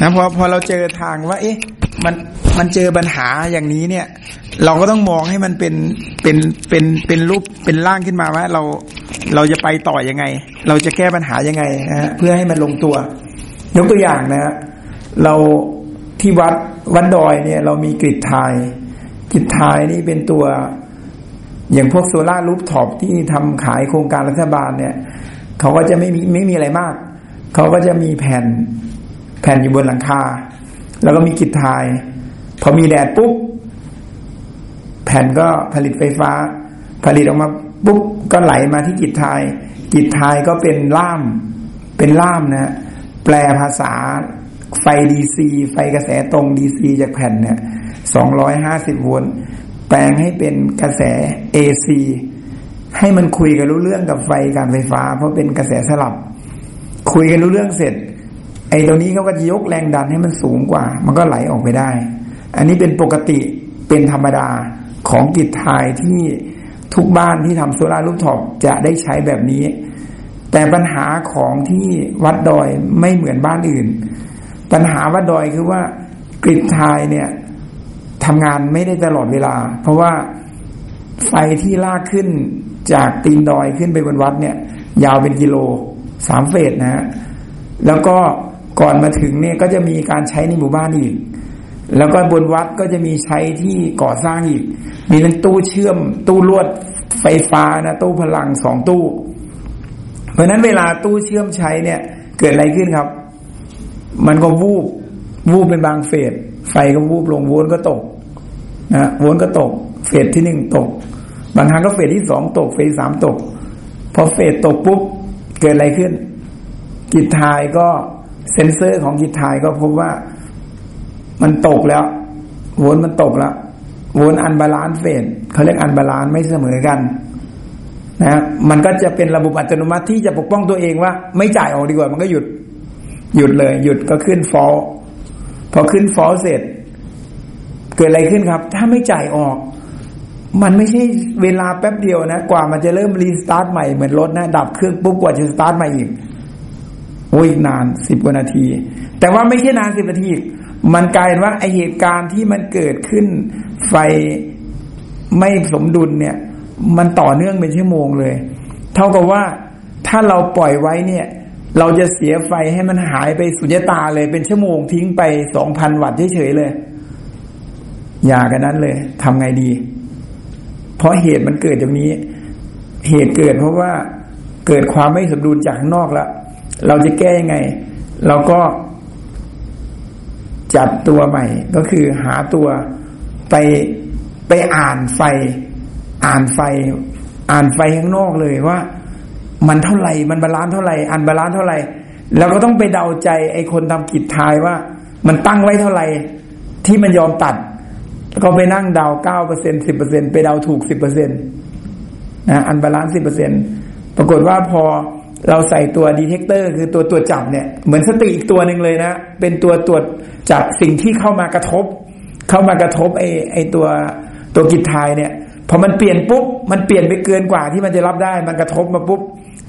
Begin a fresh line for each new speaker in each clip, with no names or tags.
นะพอพอเราเจอทางว่า เอ๊ะ มันมันเจอปัญหาอย่างนี้เนี่ย เราก็ต้องมองให้มันเป็นเป็นเป็นเป็นรูปเป็นร่างขึ้นมาว่า เราเราจะไปต่อยังไง เราจะแก้ปัญหายังไงนะเพื่อให้มันลงตัวยกตัวอย่างนะฮะเราที่วัดวัดดอยเนี่ย เรามีกริดทายกริดทายนี่เป็นตัว อย่างพวกโซลารูฟท็อปที่ทำขายโครงการรัฐบาลเนี่ยเขาก็จะไม่มีไม่มีอะไรมาก เขาก็จะมีแผ่น แผ่นอยู่บนหลังคา แล้วก็มี grid tie พอมีแดดปุ๊บ แผ่นก็ผลิตไฟฟ้า ผลิตออกมาปุ๊บก็ไหลมาที่ grid tie grid tie ก็เป็นล่าม เป็นล่ามนะแปลภาษาไฟ DC ไฟกระแสตรง DC จากแผ่นเนี่ยสองร้อยห้าสิบโวลต์แปลงให้เป็นกระแส AC ให้มันคุยกันรู้เรื่องกับไฟการไฟฟ้า เพราะเป็นกระแสสลับ คุยกันรู้เรื่องเสร็จ ไอ้ตรงนี้เขาก็ยกแรงดันให้มันสูงกว่า มันก็ไหลออกไปได้ อันนี้เป็นปกติเป็นธรรมดาของ grid tie ที่ทุกบ้านที่ทำ solar rooftop จะได้ใช้แบบนี้ แต่ปัญหาของที่วัดดอยไม่เหมือนบ้านอื่น ปัญหาวัดดอยคือว่ากริดทายเนี่ยทำงานไม่ได้ตลอดเวลา เพราะว่าไฟที่ลากขึ้นจากตีนดอยขึ้นไปบนวัดเนี่ย ยาวเป็นกิโลสามเฟสนะฮะแล้วก็ ก่อนมาถึงเนี่ยก็จะมีการใช้ในหมู่บ้านอีก แล้วก็บนวัดก็จะมีใช้ที่ก่อสร้างอีก มีทั้งตู้เชื่อม ตู้ลวดไฟฟ้านะตู้พลังสองตู้ เพราะนั้นเวลาตู้เชื่อมใช้เนี่ย เกิดอะไรขึ้นครับ มันก็วูบวูบเป็นบางเฟสไฟก็วูบลงโวลต์ก็ตกนะโวลต์ก็ตก เฟสที่หนึ่งตก บางครั้งก็เฟสที่สองตก เฟสสามตก พอเฟสตกปุ๊บเกิดอะไรขึ้น grid tie ก็ เซ็นเซอร์ของ grid tie ก็พบว่ามันตกแล้วโวลต์มันตกแล้วโวลต์ unbalance เฟสเขาเรียก unbalance ไม่เสมอกันนะมันก็จะเป็นระบบอัตโนมัติที่จะปกป้องตัวเองว่า ไม่จ่ายออกดีกว่า มันก็หยุด หยุดเลย หยุดก็ขึ้น fault พอขึ้นฟอลเสร็จ เกิดอะไรขึ้นครับ ถ้าไม่จ่ายออก มันไม่ใช่เวลาแป๊บเดียวนะ กว่ามันจะเริ่ม restart ใหม่เหมือนรถนะ ดับเครื่องปุ๊บกว่าจะสตาร์ทใหม่อีก โอ้ยนานสิบกว่านาที แต่ว่าไม่ใช่นานสิบนาที มันกลายเป็นว่าไอ้เหตุการณ์ที่มันเกิดขึ้น ไฟไม่สมดุลเนี่ย มันต่อเนื่องเป็นชั่วโมงเลย เท่ากับว่าถ้าเราปล่อยไว้เนี่ย เราจะเสียไฟให้มันหายไปสุญญตาเลยเป็นชั่วโมงทิ้งไปสองพันวัตต์เฉยๆเลย อย่ากันนั้นเลยทำไงดี เพราะเหตุมันเกิดจากนี้ เหตุเกิดเพราะว่าเกิดความไม่สมดุลจากข้างนอกแล้ว เราจะแก้ยังไง เราก็จัดตัวใหม่ ก็คือหาตัวไปไปอ่านไฟ อ่านไฟ อ่านไฟข้างนอกเลยว่า มันเท่าไหร่ มัน balance เท่าไหร่อ่าน balance เท่าไหร่แล้วก็ต้องไปเดาใจ ไอ้คนทำ grid tie ว่า มันตั้งไว้เท่าไหร่ ที่มันยอมตัด ก็ไปนั่งเดาเก้าเปอร์เซ็นสิบเปอร์เซ็นไปเดาถูกสิบเปอร์เซ็นนะ unbalance สิบเปอร์เซ็นปรากฏว่าพอ เราใส่ตัว detector คือตัวตรวจจับเนี่ย เหมือนสติอีกตัวหนึ่งเลยนะ เป็นตัวตรวจจับสิ่งที่เข้ามากระทบ เข้ามากระทบไอ้ไอ้ตัวตัว grid tie เนี่ยพอมันเปลี่ยนปุ๊บมันเปลี่ยนไปเกินกว่าที่มันจะรับได้ มันกระทบมาปุ๊บ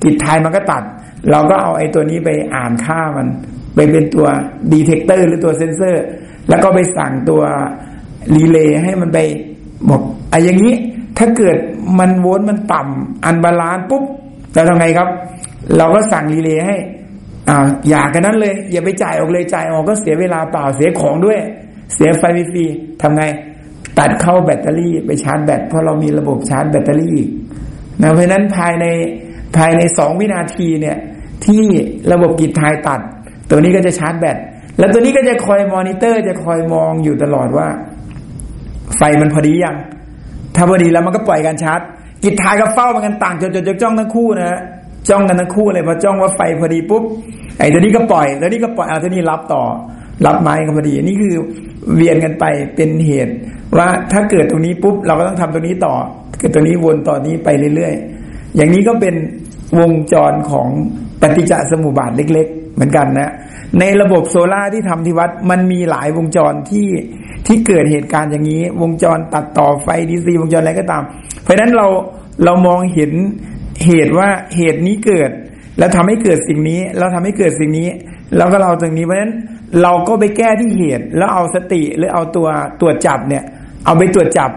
grid tie มันก็ตัด เราก็เอาไอ้ตัวนี้ไปอ่านค่ามัน ไปเป็นตัว detector หรือตัวเซนเซอร์ แล้วก็ไปสั่งตัวรีเลย์ให้มันไปบอกไอ้อย่างนี้ ถ้าเกิดมันโวลต์มันต่ำ unbalance ปุ๊บ เราทำไงครับ เราก็สั่งรีเลย์ให้ อ่า อย่ากระนั้นเลย อย่าไปจ่ายออกเลยจ่ายออกก็เสียเวลาเปล่าเสียของด้วย เสียไฟฟรีทำไง ตัดเข้าแบตเตอรี่ไปชาร์จแบตเพราะเรามีระบบชาร์จแบตเตอรี่นะเพราะนั้นภายในภายในสองวินาทีเนี่ย ที่ระบบ grid tie ตัด ตัวนี้ก็จะชาร์จแบตแล้วตัวนี้ก็จะคอยมอนิเตอร์ จะคอยมองอยู่ตลอดว่า ไฟมันพอดียังถ้าพอดีแล้วมันก็ปล่อยการชาร์จ กิจทายกับเฝ้ามันกันต่างจนจนจ้องทั้งคู่นะจ้องกันทั้งคู่เลยพอจ้องว่าไฟพอดีปุ๊บไอ้ตัวนี้ก็ปล่อยแล้วนี่ก็ปล่อยเอาตัวนี้รับต่อ รับไม้ก็พอดีนี่คือเวียนกันไปเป็นเหตุ ว่าถ้าเกิดตรงนี้ปุ๊บเราก็ต้องทำตรงนี้ต่อ เกิดตัวนี้วนต่อนี้ไปเรื่อยๆ อย่างนี้ก็เป็นวงจรของปฏิจจสมุปบาทเล็ก ๆ เหมือนกันนะ ในระบบโซล่าที่ทำที่วัดมันมีหลายวงจรที่ ที่เกิดเหตุการณ์อย่างนี้ วงจรตัดต่อไฟดีซีวงจรอะไรก็ตาม เพราะฉะนั้นเราเรามองเห็นเหตุว่าเหตุนี้เกิด แล้วทำให้เกิดสิ่งนี้ เราทำให้เกิดสิ่งนี้ แล้วก็เราตรงนี้เพราะฉะนั้นเราก็ไปแก้ที่เหตุ แล้วเอาสติหรือเอาตัวตรวจจับเนี่ย เอาไปตรวจจับ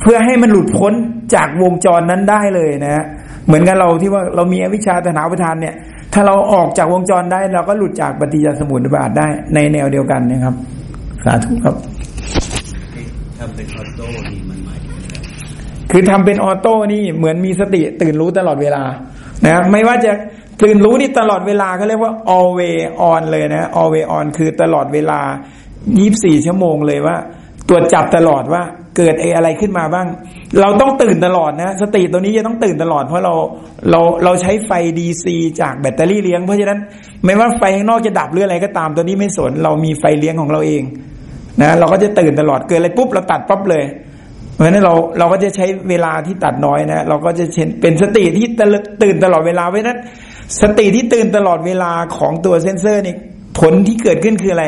เพื่อให้มันหลุดพ้นจากวงจรนั้นได้เลยนะฮะเหมือนกันเราที่ว่าเรามีอวิชชาตนาประทานเนี่ย ถ้าเราออกจากวงจรได้ เราก็หลุดจากปฏิจจสมุปบาทได้ในแนวเดียวกันนะครับสาธุครับ
ทำเป็นออโต้นี่มันหมายถึงอะไร
คือทำเป็นออโต้นี่เหมือนมีสติตื่นรู้ตลอดเวลานะไม่ว่าจะตื่นรู้นี่ตลอดเวลาเขาเรียกว่า always on เลยนะ always on คือตลอดเวลา 24 ชั่วโมงเลยว่า ตรวจจับตลอดว่าเกิดไอ้อะไรขึ้นมาบ้าง เราต้องตื่นตลอดนะ สติตัวนี้จะต้องตื่นตลอด เพราะเราเราเราใช้ไฟ DC จากแบตเตอรี่เลี้ยง เพราะฉะนั้นไม่ว่าไฟข้างนอกจะดับหรืออะไรก็ตามตัวนี้ไม่สน เรามีไฟเลี้ยงของเราเอง นะเราก็จะตื่นตลอดเกิดอะไรปุ๊บเราตัดปั๊บเลยเพราะฉะนั้นเราเราก็จะใช้เวลาที่ตัดน้อยนะเราก็จะเช่นเป็นสติที่ตื่นตลอดเวลาเพราะฉะนั้น สติที่ตื่นตลอดเวลาของตัวเซนเซอร์นี่ผลที่เกิดขึ้นคืออะไร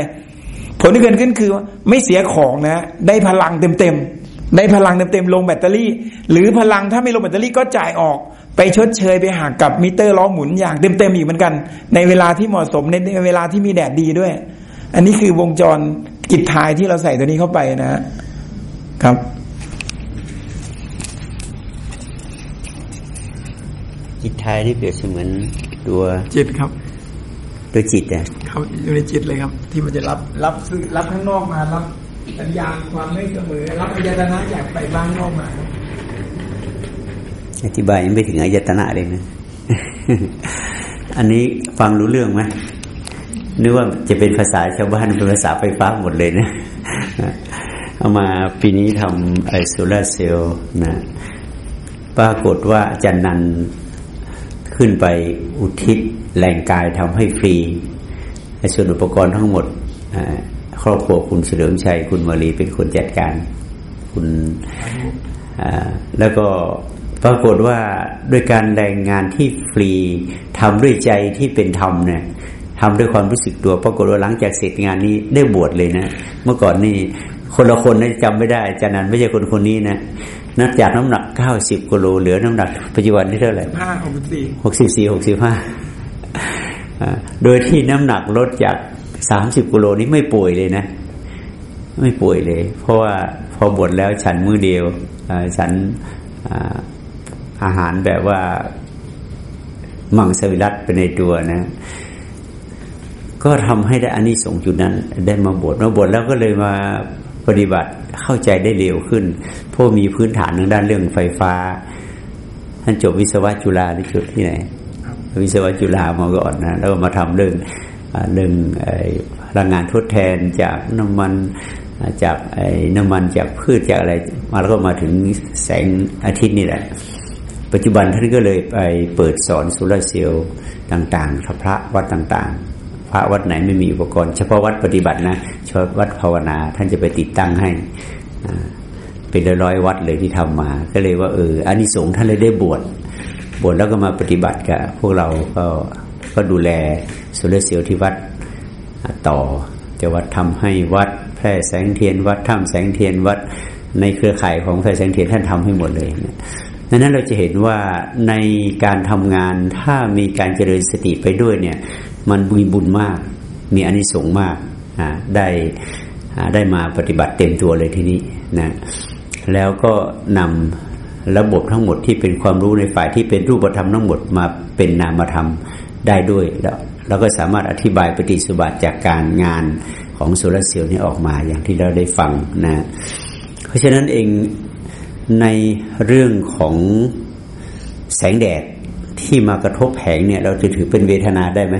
ผลที่เกิดขึ้นคือไม่เสียของนะ ได้พลังเต็มๆได้พลังเต็มๆลงแบตเตอรี่ หรือพลังถ้าไม่ลงแบตเตอรี่ก็จ่ายออกไปชดเชยไปหักกับมิเตอร์ล้อหมุนอย่างเต็มๆอีกเหมือนกัน ในเวลาที่เหมาะสมในเวลาที่มีแดดดีด้วย อันนี้คือวงจร กิจทายที่เราใส่ตัวนี้เข้าไปนะฮะครับ
จิตไทยนี่เปรียบเสมือนตัว
จิตครับ
ตัวจิตอะ
เขาอยู่ในจิตเลยครับ ที่มันจะรับรับสื่อรับข้างนอกมารับสัญญาณความไม่เสมอ รับอายตนะจากไปบ้างนอกมาครับ
อธิบายยังไม่ถึงอายตนะเลยนะ อันนี้ฟังรู้เรื่องไหม นึกว่าจะเป็นภาษาชาวบ้านเป็นภาษาไฟฟ้าหมดเลยนะเอามาปีนี้ทำไอโซลาเซลล์นะปรากฏว่าอาจารย์นันขึ้นไปอุทิศแรงกายทำให้ฟรีไอส่วนอุปกรณ์ทั้งหมดครอบครัวคุณเฉลิมชัย คุณมารีเป็นคนจัดการ คุณแล้วก็ปรากฏว่าด้วยการแรงงานที่ฟรีทำด้วยใจที่เป็นธรรมเนี่ย ทำด้วยความรู้สึกตัวปรากฏว่าหลังจากเสร็จงานนี้ได้บวชเลยนะ เมื่อก่อนนี่คนละคนนะจำไม่ได้อาจารย์นันไม่ใช่คนคนนี้นะนับจากน้ำหนักเก้าสิบกิโลเหลือน้ำหนักปัจจุบันที่เท่าไหร่
ห้าหกสี่
หกสิบสี่หกสิบห้าโดยที่น้ำหนักลดจากสามสิบกิโลนี้ไม่ป่วยเลยนะ ไม่ป่วยเลย เพราะว่าพอบวชแล้วฉันมือเดียวอ่าฉันอ่าอาหารแบบว่ามังสวิรัตเป็นในตัวนะ ก็ทำให้ได้อานิสงส์จุดนั้น ได้มาบวชมาบวชแล้วก็เลยมาปฏิบัติเข้าใจได้เร็วขึ้นเพราะมีพื้นฐานทางด้านเรื่องไฟฟ้า ท่านจบวิศวะจุฬาหรือจบที่ไหน วิศวะจุฬามาก่อนนะแล้วก็มาทำเรื่องอ่าเรื่องไอ้พลังงานทดแทนจากน้ำมันอ่าจากไอ้น้ำมันจากพืชจากอะไร มาแล้วก็มาถึงแสงอาทิตย์นี่แหละ ปัจจุบันท่านก็เลยไปเปิดสอนโซลาร์เซลล์ต่าง ๆ พระวัดต่าง ๆ พระวัดไหนไม่มีอุปกรณ์ เฉพาะวัดปฏิบัตินะเฉพาะวัดภาวนา ท่านจะไปติดตั้งให้เป็นร้อยวัดเลยที่ทำมา ก็เลยว่าเอออานิสงส์ท่านเลยได้บวชบวชแล้วก็มาปฏิบัติกับพวกเราก็ก็ดูแลโซลาร์เซลล์ที่วัดต่อจะวัดทำให้วัดแพร่แสงเทียนวัดถ้ำแสงเทียนวัดในเครือข่ายของแพร่แสงเทียนท่านทำให้หมดเลยนะดังนั้นเราจะเห็นว่าในการทำงานถ้ามีการเจริญสติไปด้วยเนี่ย มันมีบุญมาก มีอานิสงส์มากได้ได้มาปฏิบัติเต็มตัวเลยทีนี้นะแล้วก็นำระบบทั้งหมดที่เป็นความรู้ในฝ่ายที่เป็นรูปธรรมทั้งหมดมาเป็นนามธรรมได้ด้วยแล้วเราก็สามารถอธิบายปฏิสุบัติจากการงานของโซลาร์เซลล์นี้ออกมาอย่างที่เราได้ฟังนะเพราะฉะนั้นเองในเรื่องของแสงแดดที่มากระทบแผงเนี่ย เราจะถือเป็นเวทนาได้ไหม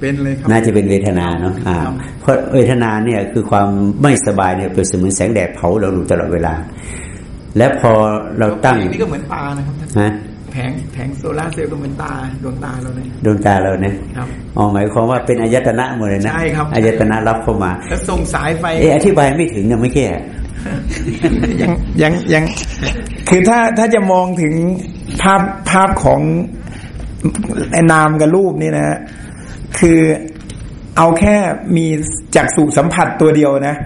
เป็นเลยครับ
น่าจะเป็นเวทนาเนาะอ่า
ครับ
เพราะเวทนาเนี่ยคือความไม่สบายเนี่ยเป็นเสมือนแสงแดดเผาเราอยู่ตลอดเวลา และพอเราตั้ง
แผนี่ก็เหมือนตานะครับท่าน
ฮะ
แผงแผงโซลาร์เซลล์ก็เหมือนตาดวงตาเราเนี่ย
ดวงตาเราเนี่ย
ครับ
อ๋อหมายความว่าเป็นอายตนะหมดเลยนะ
ใช่ครับ
อายตนะรับเข้ามา
แล้วส่งสายไฟ
เอออธิบายไม่ถึงเนี่ยไม่แก้
ยังยังยังคือถ้าถ้าจะมองถึงภาพภาพของไอ้นามกับรูปนี่นะฮะ คือเอาแค่มีจักษุสัมผัสตัวเดียวนะ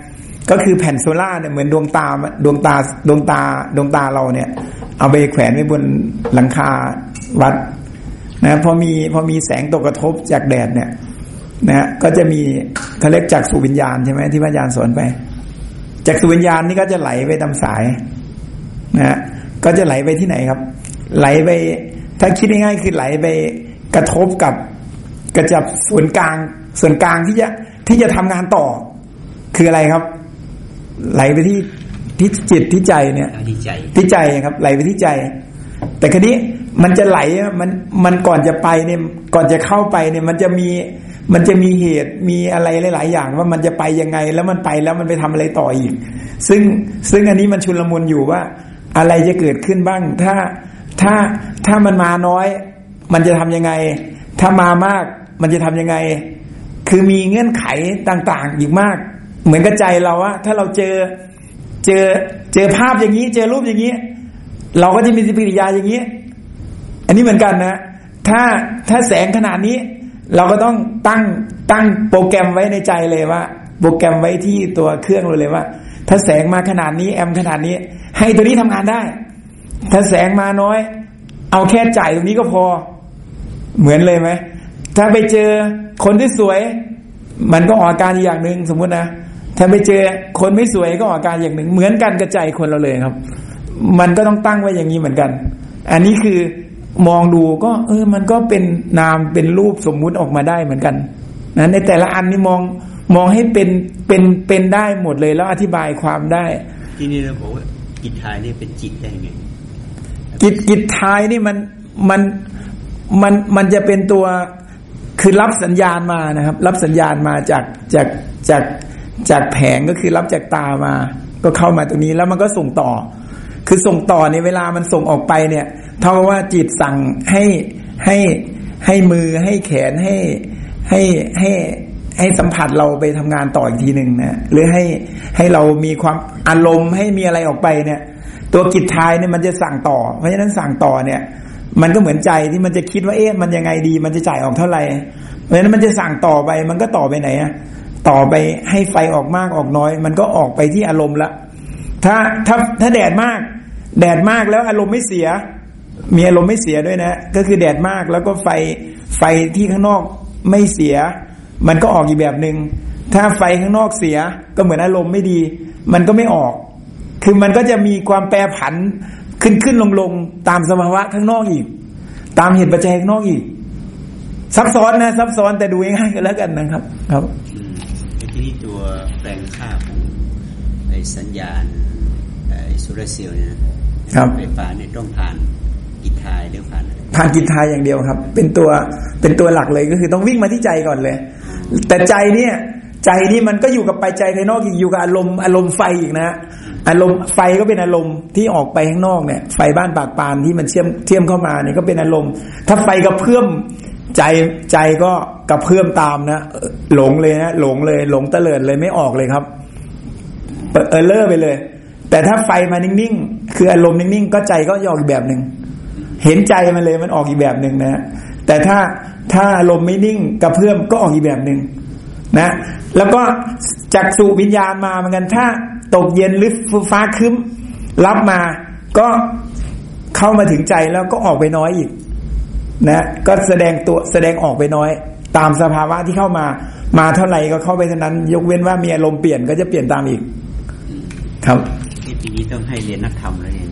ก็คือแผ่นโซล่าเนี่ยเหมือนดวงตาดวงตาดวงตาดวงตาเราเนี่ย เอาไปแขวนไว้บนหลังคาวัดนะพอมีพอมีแสงตกกระทบจากแดดเนี่ย นะก็จะมีเขาเรียกจักสุวิญญาณใช่ไหมที่พระอาจารย์สอนไปจักสุวิญญาณนี่ก็จะไหลไปตามสายนะก็จะไหลไปที่ไหนครับ ไหลไป ถ้าคิดง่ายๆคือไหลไปกระทบกับ กระจับส่วนกลางส่วนกลางที่จะที่จะทำงานต่อ คืออะไรครับ ไหลไปที่ที่จิตที่ใจเนี่ย
ที่ใจ
ที่ใจครับ ไหลไปที่ใจ แต่ครนี้มันจะไหลมันมันก่อนจะไปเนี่ยก่อนจะเข้าไปเนี่ยมันจะมีมันจะมีเหตุมีอะไรหลาย ๆ อย่าง ว่ามันจะไปยังไง แล้วมันไปแล้วมันไปทำอะไรต่ออีก ซึ่งซึ่งอันนี้มันชุลมุนอยู่ว่า อะไรจะเกิดขึ้นบ้าง ถ้าถ้าถ้ามันมาน้อย มันจะทำยังไง ถ้ามามาก มันจะทำยังไง คือมีเงื่อนไขต่างๆอีกมาก เหมือนกับใจเราว่าถ้าเราเจอเจอเจอภาพอย่างนี้ เจอรูปอย่างนี้ เราก็จะมีปฏิกิริยาอย่างนี้ อันนี้เหมือนกันนะถ้าถ้าแสงขนาดนี้ เราก็ต้องตั้งตั้งโปรแกรมไว้ในใจเลยว่า โปรแกรมไว้ที่ตัวเครื่องเราเลยว่า ถ้าแสงมาขนาดนี้ แอมขนาดนี้ ให้ตัวนี้ทำงานได้ ถ้าแสงมาน้อย เอาแค่จ่ายตรงนี้ก็พอ เหมือนเลยไหม ถ้าไปเจอคนที่สวย มันก็ออกอาการอย่างหนึ่งสมมุตินะถ้าไปเจอคนไม่สวยก็ออกอาการอย่างหนึ่ง เหมือนกันกระจายคนเราเลยครับ มันก็ต้องตั้งไว้อย่างนี้เหมือนกัน อันนี้คือมองดูก็ เออ มันก็เป็นนามเป็นรูปสมมุติออกมาได้เหมือนกันนะในแต่ละอันนี่มองมองให้เป็นเป็นเป็นได้หมดเลยแล้วอธิบายความได้
ที่นี่เราบอกว่ากิจทายนี่เป็นจิตได้ไง
กิจกิจท้ายนี่มันมันมันมันจะเป็นตัว คือรับสัญญาณมานะครับ รับสัญญาณมาจากจากจากจากแผงก็คือรับจากตามา ก็เข้ามาตรงนี้แล้วมันก็ส่งต่อ คือส่งต่อในเวลามันส่งออกไปเนี่ยเท่ากับว่าจิตสั่งให้ให้ให้มือให้แขนให้ให้ให้ให้สัมผัสเราไปทำงานต่ออีกทีหนึ่งนะหรือให้ให้เรามีความอารมณ์ให้มีอะไรออกไปเนี่ย ตัวกิจทายเนี่ยมันจะสั่งต่อ เพราะฉะนั้นสั่งต่อเนี่ย มันก็เหมือนใจที่มันจะคิดว่าเอ๊ะมันยังไงดี มันจะจ่ายออกเท่าไหร่เพราะฉะนั้นมันจะสั่งต่อไป มันก็ต่อไปไหนอะต่อไปให้ไฟออกมากออกน้อย มันก็ออกไปที่อารมณ์ละ ถ้าถ้าถ้าแดดมาก แดดมากแล้วอารมณ์ไม่เสีย มีอารมณ์ไม่เสียด้วยนะ ก็คือแดดมากแล้วก็ไฟไฟที่ข้างนอกไม่เสีย มันก็ออกอีกแบบหนึง่งถ้าไฟข้างนอกเสียก็เหมือนอารมณ์ไม่ดี มันก็ไม่ออก คือมันก็จะมีความแปรผัน ขึ้นขึ้นลงลงตามสภาวะข้างนอกอีก ตามเหตุปัจจัยข้างนอกอีก ซับซ้อนนะ ซับซ้อนแต่ดูง่ายๆกันแล้วกันนะครับ ครับ
อืมไอ้ที่นี่ตัวแปลงค่าของไอ้สัญญาณไอ้โซลาร์เซลล์เนี่ยนะครับไฟฟ้าเนี่ยต้องผ่านกิจทายหรือผ่านอะไร
ผ่านกิจทายอย่างเดียวครับ เป็นตัวเป็นตัวหลักเลยก็คือต้องวิ่งมาที่ใจก่อนเลย แต่ใจเนี่ย ใจนี่มันก็อยู่กับไปใจภายนอกอีกอยู่กับอารมณ์อารมณ์ไฟอีกนะ อารมณ์ไฟก็เป็นอารมณ์ที่ออกไปข้างนอกเนี่ย ไฟบ้านปากปานที่มันเชื่อมเชื่อมเข้ามาเนี่ยก็เป็นอารมณ์ ถ้าไฟกระเพื่อมใจใจก็กระเพื่อมตามนะหลงเลยนะหลงเลย หลงเตลิดเลยไม่ออกเลยครับเออเลอร์ไปเลย แต่ถ้าไฟมานิ่งๆคืออารมณ์นิ่งๆก็ใจก็ยออกอีกแบบหนึ่งเห็นใจมันเลยมันออกอีกแบบหนึ่งนะแต่ถ้าถ้าอารมณ์ไม่นิ่งกระเพื่อมก็ออกอีกแบบหนึ่ง นะ แล้วก็จากสู่วิญญาณมาเหมือนกันถ้าตกเย็นหรือฟ้าครึ้ม รับมาก็เข้ามาถึงใจแล้วก็ออกไปน้อยอีกนะก็แสดงตัวแสดงออกไปน้อย ตามสภาวะที่เข้ามา มาเท่าไหร่ก็เข้าไปเท่านั้น ยกเว้นว่ามีอารมณ์เปลี่ยนก็จะเปลี่ยนตามอีก ครับ
ที่ปีนี้ต้องให้เรียนนักธรรมแล้วเนี่ย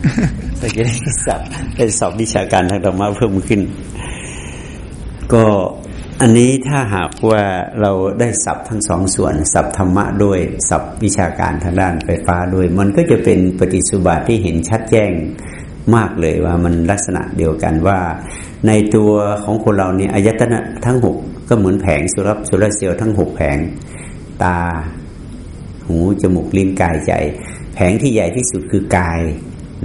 เพื่อจะได้สอบได้สอบวิชาการทางธรรมะเพิ่มขึ้น ก็ อันนี้ถ้าหากว่าเราได้สับทั้งสองส่วน สับธรรมะด้วยสับวิชาการทางด้านไฟฟ้าด้วย มันก็จะเป็นปฏิสุบาทที่เห็นชัดแจ้งมากเลยว่ามันลักษณะเดียวกันว่า ในตัวของคนเราเนี่ยอายตนะทั้งหกก็เหมือนแผงโซลาร์โซลาร์เซลล์ทั้งหกแผง ตา หูจมูกลิ้นกายใจ แผงที่ใหญ่ที่สุดคือกาย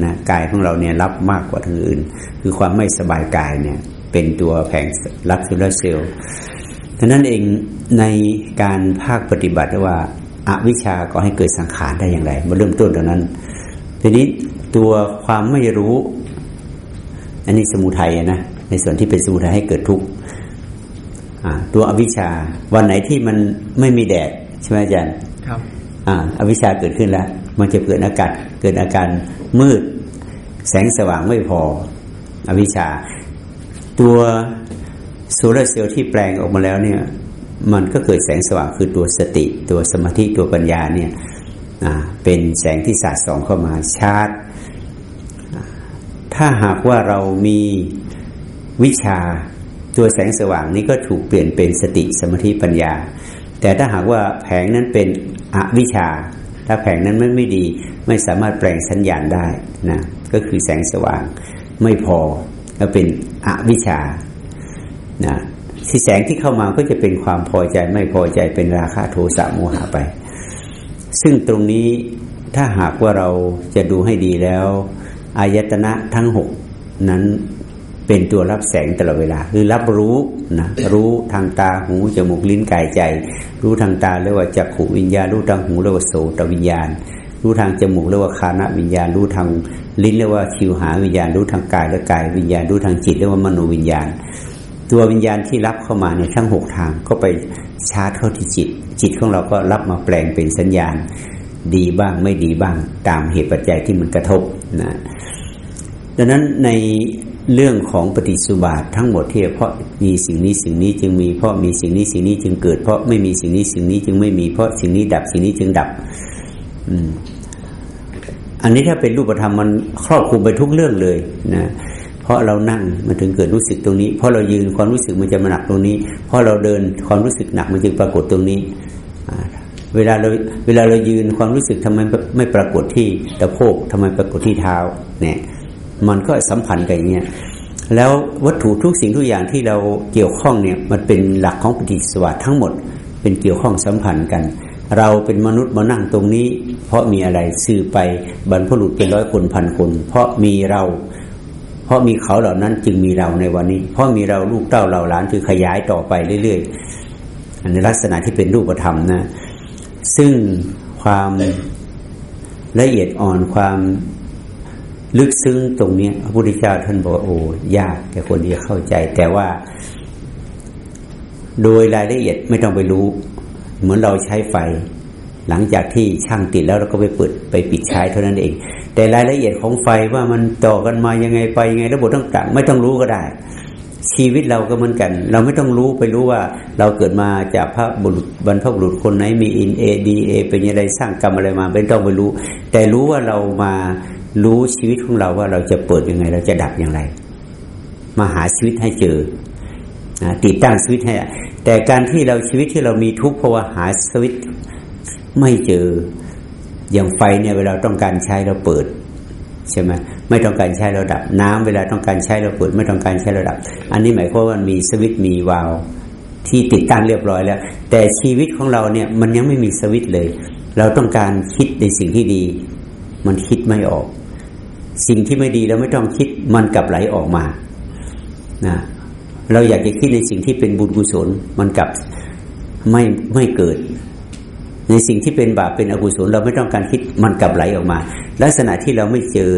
นะกายของเราเนี่ยรับมากกว่าทางอื่น คือความไม่สบายกายเนี่ย เป็นตัวแผงรับโซลาร์เซลล์ดังนั้นเองในการภาคปฏิบัติว่าอาวิชาก็ให้เกิดสังขารได้อย่างไรมาเริ่มต้นตรงนั้น ทีนี้ตัวความไม่รู้ อันนี้สมุทัยนะในส่วนที่เป็นสมุทัยให้เกิดทุกข์อ่าตัวอวิชชาวันไหนที่มันไม่มีแดดใช่ไหมอาจารย์
ครับ
อ่าอวิชชาเกิดขึ้นแล้ว มันจะเกิดอาการเกิดอาการมืด แสงสว่างไม่พอ อวิชชา ตัวโซลาร์เซลล์ที่แปลงออกมาแล้วเนี่ย มันก็เกิดแสงสว่างคือตัวสติ ตัวสมาธิตัวปัญญาเนี่ยเป็นแสงที่สาดส่องเข้ามาชาร์จถ้าหากว่าเรามีวิชาตัวแสงสว่างนี้ก็ถูกเปลี่ยนเป็นสติสมาธิปัญญา แต่ถ้าหากว่าแผงนั้นเป็นอวิชา ถ้าแผงนั้นไม่ไม่ดี ไม่สามารถแปลงสัญญาณได้นะก็คือแสงสว่างไม่พอก็เป็น อวิชานะที่แสงที่เข้ามาก็จะเป็นความพอใจไม่พอใจเป็นราคะโทสะโมหะไป ซึ่งตรงนี้ถ้าหากว่าเราจะดูให้ดีแล้วอายตนะทั้งหกนั้นเป็นตัวรับแสงตลอดเวลา คือรับรู้นะรู้ทางตาหูจมูกลิ้นกายใจ รู้ทางตาเรียกว่าจักขูวิญญาณรู้ทางหูเรียกว่าโสตวิญญาณ รู้ทางจมูกเรียกว่าคานวิญญาณ รู้ทาง ลิ้นเรียกว่าชิวหาวิญญาณรู้ทางกายและกาย วิญญาณรู้ทางจิตเรียกว่ามโนวิญญาณ ตัววิญญาณที่รับเข้ามาในทั้งหกทางก็ไปชาร์จเข้าที่จิต จิตของเราก็รับมาแปลงเป็นสัญญาณ ดีบ้างไม่ดีบ้าง ตามเหตุปัจจัยที่มันกระทบนะดังนั้นในเรื่องของปฏิสุบาททั้งหมดที่เพราะมีสิ่งนี้สิ่งนี้จึงมีเพราะมีสิ่งนี้สิ่งนี้จึงเกิด เพราะไม่มีสิ่งนี้สิ่งนี้จึงไม่มีเพราะสิ่งนี้ดับสิ่งนี้จึงดับ อืม อันนี้ถ้าเป็นรูปธรรมมันครอบคลุมไปทุกเรื่องเลยนะเพราะเรานั่งมันถึงเกิดรู้สึกตรงนี้ เพราะเรายืนความรู้สึกมันจะมาหนักตรงนี้ เพราะเราเดินความรู้สึกหนักมันจึงปรากฏตรงนี้ เวลาเราเวลาเรายืนความรู้สึกทำไมไม่ปรากฏที่ตะโพกทำไมปรากฏที่เท้าเนี่ยมันก็สัมพันธ์กันอย่างเงี้ยแล้ววัตถุทุกสิ่งทุกอย่างที่เราเกี่ยวข้องเนี่ยมันเป็นหลักของปฏิสวัสดิ์ทั้งหมด เป็นเกี่ยวข้องสัมพันธ์กัน เราเป็นมนุษย์มานั่งตรงนี้ เพราะมีอะไรสื่อไปบรรพบุรุษเป็นร้อยคนพันคน เพราะมีเรา เพราะมีเขาเหล่านั้นจึงมีเราในวันนี้ เพราะมีเราลูกเต้าเราหลานจึงขยายต่อไปเรื่อยๆในลักษณะที่เป็นรูปธรรมนะ ซึ่งความละเอียดอ่อนความลึกซึ้งตรงนี้พระพุทธเจ้าท่านบอกโอ้ยากแก่คนที่เข้าใจ แต่ว่า โดยรายละเอียดไม่ต้องไปรู้ เหมือนเราใช้ไฟ หลังจากที่ช่างติดแล้วเราก็ไปเปิดไปปิดใช้เท่านั้นเอง แต่รายละเอียดของไฟว่ามันต่อกันมายังไงไปยังไงระบบต่างๆไม่ต้องรู้ก็ได้ ชีวิตเราก็เหมือนกัน เราไม่ต้องรู้ไปรู้ว่าเราเกิดมาจากพระบุรุษบรรพบุรุษคนไหนมีอินเอดีเอเป็นยังไงสร้างกรรมอะไรมาไม่ต้องไปรู้ แต่รู้ว่าเรามารู้ชีวิตของเราว่าเราจะเปิดยังไง เราจะดับอย่างไร มาหาชีวิตให้เจอติดตั้งชีวิตให้ แต่การที่เราชีวิตที่เรามีทุกข์เพราะว่าหาสวิตไม่เจออย่างไฟเนี่ยเวลาต้องการใช้เราเปิดใช่ไหมไม่ต้องการใช้เราดับ น้ำเวลาต้องการใช้เราเปิด ไม่ต้องการใช้เราดับ อันนี้หมายความว่ามีสวิตมีวาลที่ติดตั้งเรียบร้อยแล้ว แต่ชีวิตของเราเนี่ยมันยังไม่มีสวิตเลย เราต้องการคิดในสิ่งที่ดี มันคิดไม่ออก สิ่งที่ไม่ดีเราไม่ต้องคิดมันกลับไหลออกมานะ เราอยากจะคิดในสิ่งที่เป็นบุญกุศล มันกลับไม่ไม่เกิด ในสิ่งที่เป็นบาปเป็นอกุศล เราไม่ต้องการคิดมันกลับไหลออกมา ลักษณะที่เราไม่เจอ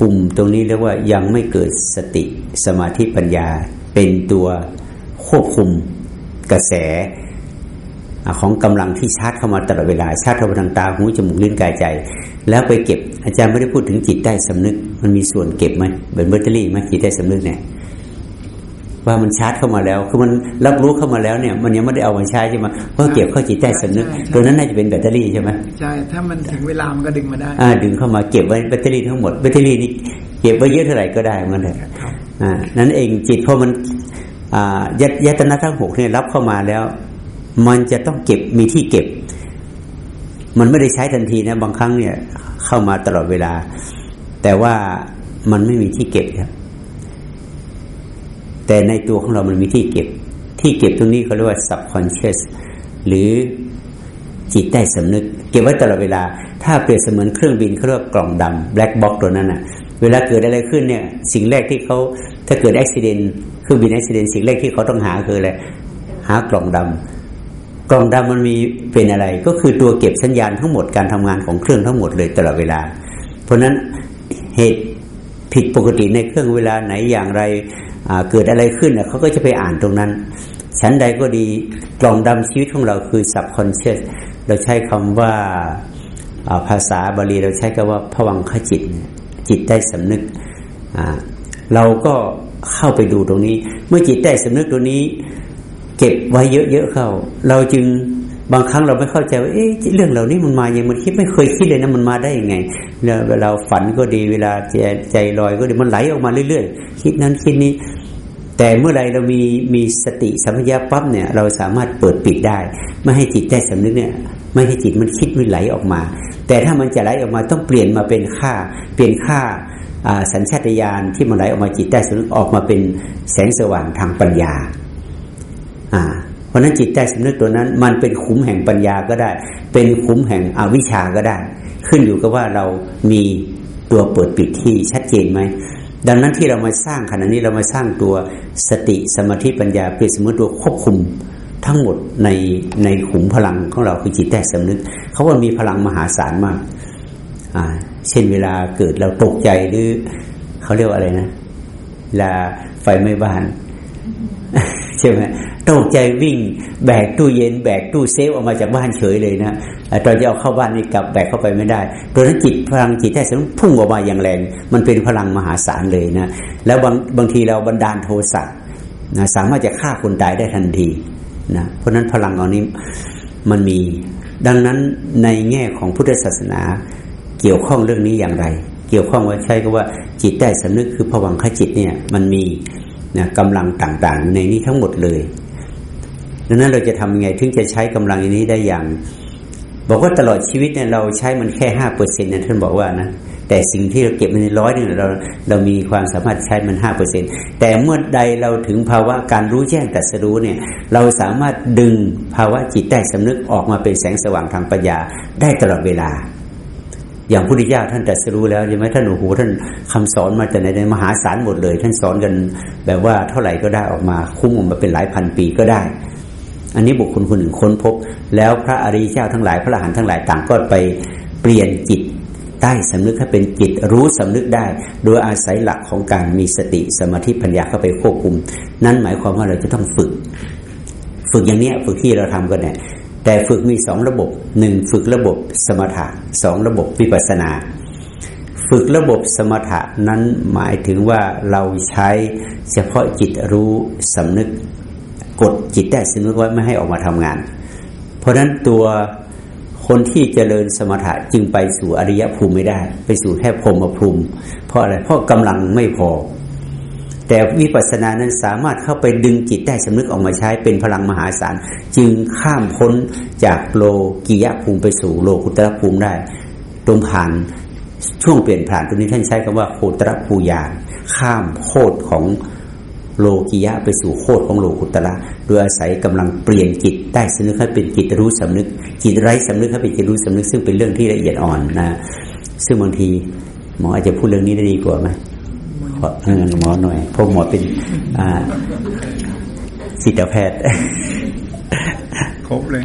ปุ่มตรงนี้เรียกว่ายังไม่เกิดสติสมาธิปัญญา เป็นตัวควบคุมกระแสของกำลังที่ชาร์จเข้ามาตลอดเวลาชาร์จเข้ามาทางตาหูจมูกลิ้นกายใจ แล้วไปเก็บอาจารย์ไม่ได้พูดถึงจิตได้สำนึก มันมีส่วนเก็บไหมเป็นแบตเตอรี่ไหมจิตได้สำนึกเนี่ย ว่ามันชาร์จเข้ามาแล้ว คือมันรับรู้เข้ามาแล้วเนี่ย มันยังไม่ได้เอามาใช้ใช่ไหมเพราะเก็บเข้าจิตได้สำนึกตัวนั้นน่าจะเป็นแบตเตอรี่ใช่ไหม
ใช่ถ้ามันถึงเวลามันก็ดึงมาได้
อ่าดึงเข้ามาเก็บไว้แบตเตอรี่ทั้งหมดแบตเตอรี่นี่เก็บไว้เยอะเท่าไหร่ก็ได้เหมือนกันอ่านั้นเองจิตพอมันอ่ายัตนะทั้งหกเนี่ยรับเข้ามาแล้ว มันจะต้องเก็บมีที่เก็บ มันไม่ได้ใช้ทันทีนะ บางครั้งเนี่ย เข้ามาตลอดเวลา แต่ว่ามันไม่มีที่เก็บครับ แต่ในตัวของเรามันมีที่เก็บ ที่เก็บตรงนี้เขาเรียกว่า subconscious หรือจิตใต้สำนึก เก็บไว้ตลอดเวลา ถ้าเปรียบเสมือนเครื่องบินเขาเรียกกล่องดำ black box ตัวนั้นอะ เวลาเกิดอะไรขึ้นเนี่ย สิ่งแรกที่เขาถ้าเกิดอุบิเหตุเครื่องบินอุบิเหตุสิ่งแรกที่เขาต้องหาคืออะไรหากล่องดำกล่องดำมันมีเป็นอะไร ก็คือตัวเก็บสัญญาณทั้งหมดการทำงานของเครื่องทั้งหมดเลยตลอดเวลา เพราะนั้นเหตุ ผิดปกติในเครื่องเวลาไหนอย่างไรเกิดอะไรขึ้นเขาก็จะไปอ่านตรงนั้น ชั้นใดก็ดีกล่องดำชีวิตของเราคือ subconscious เราใช้คำว่าภาษาบาลีเราใช้คำว่าผวังขจิต จิตได้สำนึก เราก็เข้าไปดูตรงนี้ เมื่อจิตได้สำนึกตรงนี้ เก็บไว้เยอะๆเข้า เราจึง บางครั้งเราไม่เข้าใจว่าเอ๊ะเรื่องเหล่านี้มันมาอย่างมันคิดไม่เคยคิดเลยนะมันมาได้ยังไงเวลาฝันก็ดีเวลาใจใจลอยก็ดีมันไหลออกมาเรื่อยๆ คิดนั้นคิดนี้ แต่เมื่อไรเรามีมีสติสัมปชัญญะปั๊บเนี่ย เราสามารถเปิดปิดได้ ไม่ให้จิตได้สำนึกเนี่ย ไม่ให้จิตมันคิดมันไหลออกมา แต่ถ้ามันจะไหลออกมาต้องเปลี่ยนมาเป็นค่า เปลี่ยนค่าสัญชาตญาณที่มันไหลออกมาจิตได้สำนึกออกมาเป็นแสงสว่างทางปัญญาอ่า เพราะนั้นจิตใต้สำนึกตัวนั้น มันเป็นขุมแห่งปัญญาก็ได้ เป็นขุมแห่งอวิชชาก็ได้ ขึ้นอยู่กับว่าเรามีตัวเปิดปิดที่ชัดเจนไหมดังนั้นที่เรามาสร้างขณะนี้เรามาสร้างตัวสติสมาธิปัญญาเป็นสมมติตัวควบคุมทั้งหมดในในขุมพลังของเราคือจิตใต้สำนึกเขาว่ามีพลังมหาศาลมากอ่าเช่นเวลาเกิดเราตกใจหรือเขาเรียกว่าอะไรนะเวลาไฟไหม้บ้าน ใช่ไหมตกใจวิ่งแบกตู้เย็นแบกตู้เซฟออกมาจากบ้านเฉยเลยนะตอนจะเอาเข้าบ้านนี่กลับแบกเข้าไปไม่ได้ตัวนั้นจิตพลังจิตแท้สมพุ่งออกมาอย่างแรง มันเป็นพลังมหาศาลเลยนะแล้วบางบางทีเราบันดาลโทสะนะสามารถจะฆ่าคนตายได้ทันทีนะเพราะนั้นพลังเหล่านี้มันมี ดังนั้นในแง่ของพุทธศาสนาเกี่ยวข้องเรื่องนี้อย่างไร เกี่ยวข้องว่าใช่ก็ว่าจิตได้สำนึกคือผวังขจิตเนี่ยมันมี นะกำลังต่างๆในนี้ทั้งหมดเลยดังนั้นเราจะทำยังไงถึงจะใช้กำลังอันนี้ได้อย่าง บอกว่าตลอดชีวิตเนี่ยเราใช้มันแค่ห้าเปอร์เซ็นต์นะท่านบอกว่านะแต่สิ่งที่เราเก็บมันในร้อยนึงเราเรามีความสามารถใช้มันห้าเปอร์เซ็นแต่เมื่อใดเราถึงภาวะการรู้แจ้งแต่สรู้เนี่ย เราสามารถดึงภาวะจิตใต้สำนึกออกมาเป็นแสงสว่างทางปัญญาได้ตลอดเวลา อย่างพุทธิยาท่านแต่สรู้แล้วใช่ไหมท่านโอ้โหท่านคำสอนมาจากในในมหาศาลหมดเลย ท่านสอนกันแบบว่าเท่าไหร่ก็ได้ออกมา คุ้มออกมาเป็นหลายพันปีก็ได้ อันนี้บุคคลคนหนึ่งค้นพบ แล้วพระอริยเจ้าทั้งหลายพระอรหันต์ทั้งหลายต่างก็ไปเปลี่ยนจิตใต้สำนึกให้เป็นจิตรู้สำนึกได้ โดยอาศัยหลักของการมีสติสมาธิปัญญาเข้าไปควบคุม นั่นหมายความว่าเราจะต้องฝึก ฝึกอย่างนี้ฝึกที่เราทำกันเนี่ย แต่ฝึกมีสองระบบหนึ่งฝึกระบบสมถะสองระบบวิปัสนา ฝึกระบบสมถะนั้นหมายถึงว่าเราใช้เฉพาะจิตรู้สำนึกกดจิตได้สำนึกไว้ไม่ให้ออกมาทำงาน เพราะฉะนั้นตัวคนที่เจริญสมถะจึงไปสู่อริยภูมิไม่ได้ ไปสู่แค่พรมภูมิ เพราะอะไรเพราะกำลังไม่พอ แต่วิปัสสนานั้นสามารถเข้าไปดึงจิตได้สำนึกออกมาใช้เป็นพลังมหาศาล จึงข้ามพ้นจากโลกิยะภูมิไปสู่โลกุตระภูมิได้ ตรงผ่านช่วงเปลี่ยนผ่านตรงนี้ท่านใช้คำว่าโคตรภูยานข้ามโคตรของโลกิยะไปสู่โคตรของโลกุตระโดยอาศัยกำลังเปลี่ยนจิตได้สนึกให้เป็นจิตรู้สำนึกจิตไร้สำนึกให้เป็นจิตรู้สำนึก ซึ่งเป็นเรื่องที่ละเอียดอ่อนนะ ซึ่งบางทีหมออาจจะพูดเรื่องนี้ได้ดีกว่าไหม ขอหมอหน่อยเพราะหมอเป็นอ่าจิตแพทย์
ครบเลย